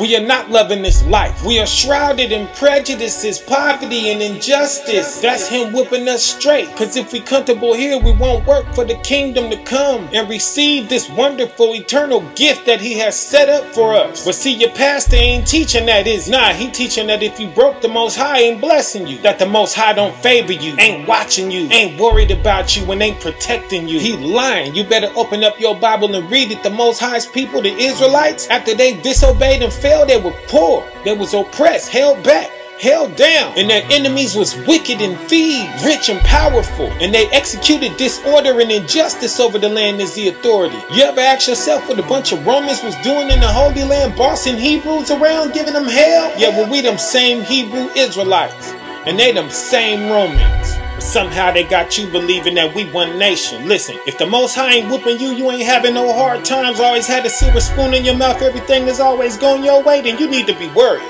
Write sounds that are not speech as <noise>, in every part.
We are not loving this life. We are shrouded in prejudices, poverty, and injustice. That's him whipping us straight. Cause if we comfortable here, we won't work for the kingdom to come and receive this wonderful eternal gift that he has set up for us. But see, your pastor ain't teaching that is not. He teaching that if you broke the most high ain't blessing you. That the most high don't favor you, ain't watching you, ain't worried about you, and ain't protecting you. He lying. You better open up your Bible and read it. The most high's people, the Israelites, after they disobeyed and failed, they were poor. They was oppressed, held back held down, and their enemies was wicked and thieves, rich and powerful, and they executed disorder and injustice over the land as the authority. You ever ask yourself what a bunch of Romans was doing in the Holy Land, bossing Hebrews around, giving them hell? Yeah, well, we them same Hebrew Israelites, and they them same Romans. Somehow they got you believing that we one nation. Listen, if the Most High ain't whooping you, you ain't having no hard times, always had a silver spoon in your mouth, everything is always going your way, then you need to be worried.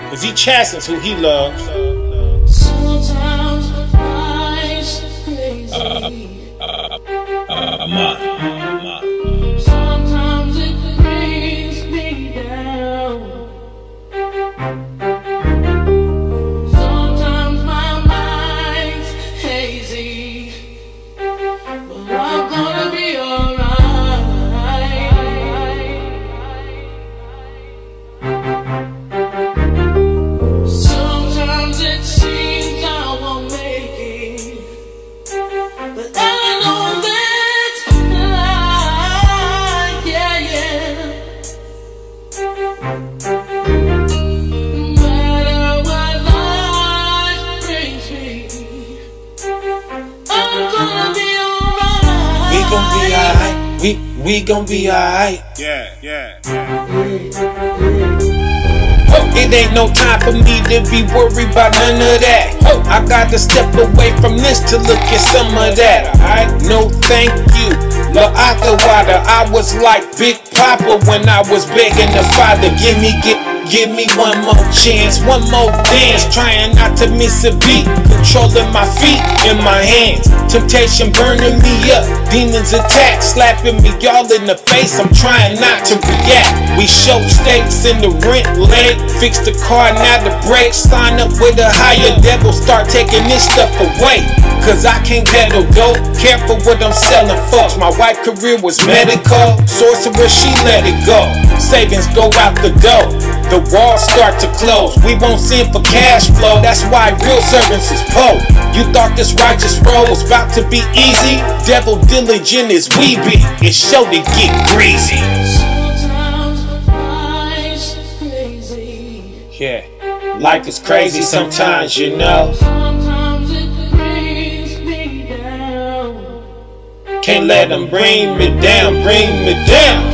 Because he chastens who he loves. Sometimes life's crazy. <laughs> I'm gon' be alright. We, we gon' be alright. Yeah, yeah, yeah. Oh, it ain't no time for me to be worried about none of that. Oh, I gotta step away from this to look at some of that. I no thank you. La'aka water. I was like Big Papa when I was begging the Father, give me, give, give me one more chance, one more dance. Trying not to miss a beat, controlling my feet in my hands. Temptation burning me up, demons attack, slapping me y'all in the face. I'm trying not to react. We show stakes in the rent late, fix the car, now the brakes. Sign up with a higher devil, start taking this stuff away. Cause I can't handle dope. Careful what I'm selling, folks. My wife career was medical. Sorcerer, she let it go. Savings go out the door. The walls start to close. We won't sin for cash flow. That's why real servants is poor. You thought this righteous road was about to be easy? Devil diligent as we be. It's sure to get greasy. Sometimes life's crazy. Yeah. Life is crazy sometimes, you know. Sometimes it brings me down. Can't let them bring me down, bring me down.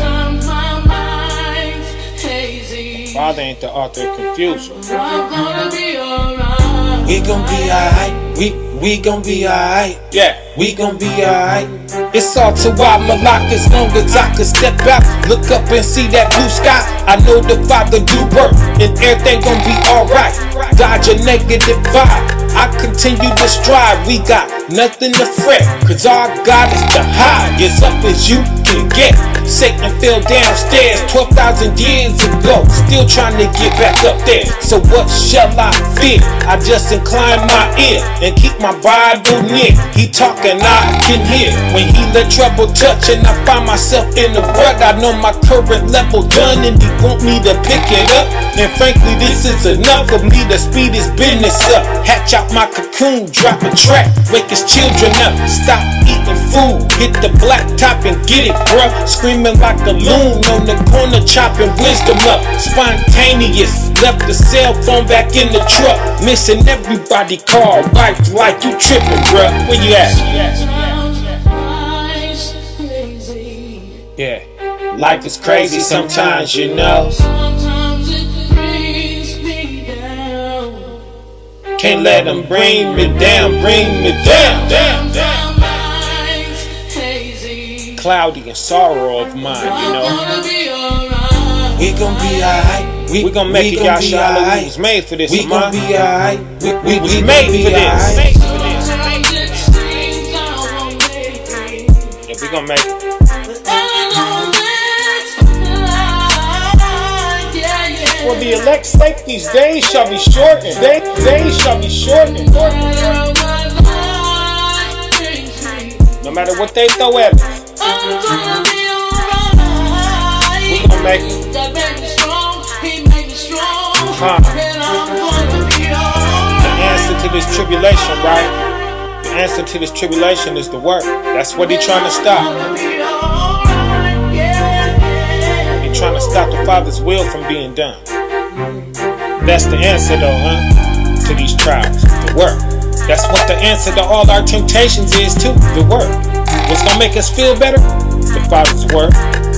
Father ain't the author of confusion. But I'm gonna be alright. We gon' be alright. We we gon' be alright. Yeah, we gon' be alright. It's all to why Malak as long as I can step out, look up and see that blue sky. I know the Father do work, and everything gon' be alright. Dodge a negative vibe. I continue to strive. We got nothing to fret, cause our God is the highest up as you can get. Satan fell downstairs 12,000 years ago, still trying to get back up there. So what shall I fear? I just incline my ear and keep my Bible near. He talking, I can hear. When he let trouble touch and I find myself in the rut, I know my current level done and he want me to pick it up. And frankly, this is enough for me to speed his business up. Hatch out my cocoon, drop a track, wake his children up. Stop eating food, hit the black top and get it, bruh. Screaming like a loon on the corner, chopping wisdom up. Spontaneous, left the cell phone back in the truck. Missing everybody call, wife like you tripping, bruh. Where you at? Sometimes life's crazy. Yeah. Life is crazy sometimes, you know. Sometimes it brings me down. Can't let them bring me down, bring me down, down. Cloudy and sorrow of mine, you know. gonna be alright. We gon' be alright. We, we gon' make it, y'all. Shallow. We was made for this, We gon' be alright. We, we, was made for this. Made for this. Sometimes it seems I won't make it. Yeah, we gon' make it. But I know that's life, yeah, For the elect's sake, these days shall be shortened. They, days shall be shortened. No matter what they throw at we gonna make. The answer to this tribulation, right? The answer to this tribulation is the work. That's what he trying to stop. Trying to stop the Father's will from being done. That's the answer, though, huh? To these trials, the work. That's what the answer to all our temptations is, too. The work. What's gonna make us feel better? The Father's work.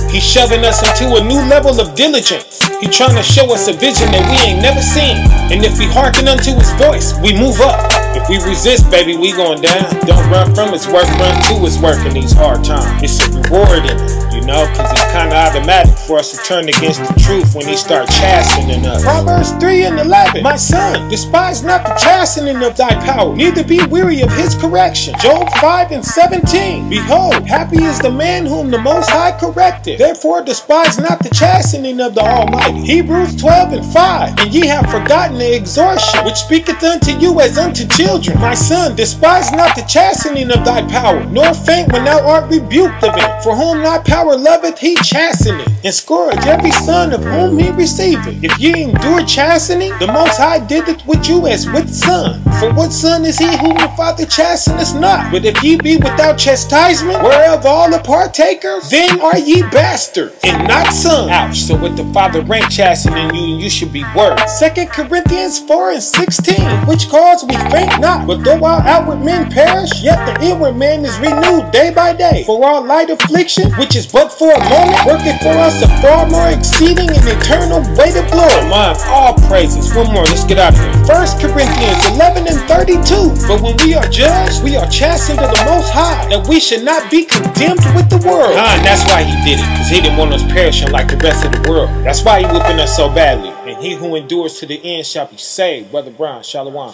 He's shoving us into a new level of diligence. He trying to show us a vision that we ain't never seen. And if we hearken unto his voice, we move up. If we resist, baby, we going down. Don't run from his work, run to his work in these hard times. It's a reward in it, you know, because it's kind of automatic for us to turn against the truth when he start chastening us. Proverbs 3 and 11. My son, despise not the chastening of thy power, neither be weary of his correction. Job 5 and 17. Behold, happy is the man whom the Most High corrected. Therefore despise not the chastening of the Almighty. Hebrews 12 and 5. And ye have forgotten the exhortation which speaketh unto you as unto children. My son, despise not the chastening of thy power, nor faint when thou art rebuked of it. For whom thy power loveth, he chasteneth, and scourge every son of whom he receiveth. If ye endure chastening, the Most High did it with you as with son. For what son is he whom the Father chasteneth not? But if ye be without chastisement, whereof all are partakers, then are ye bastards, and not sons. Ouch. So with the Father rank chastening you, you should be worse. Second Corinthians 4 and 16, which cause we faint not, but though our outward men perish, yet the inward man is renewed day by day. For our light affliction, which is but for a moment, working for us a far more exceeding and eternal weight of glory. On, all praises. One more, let's get out of here. First Corinthians 11 and 32. But when we are judged, we are chastened of the Most High, that we should not be condemned with the world. Ah, and that's why he did it, because he didn't want us perishing like the rest of the world. That's why he whipping us so badly. And he who endures to the end shall be saved. Brotha Bron, Shalom.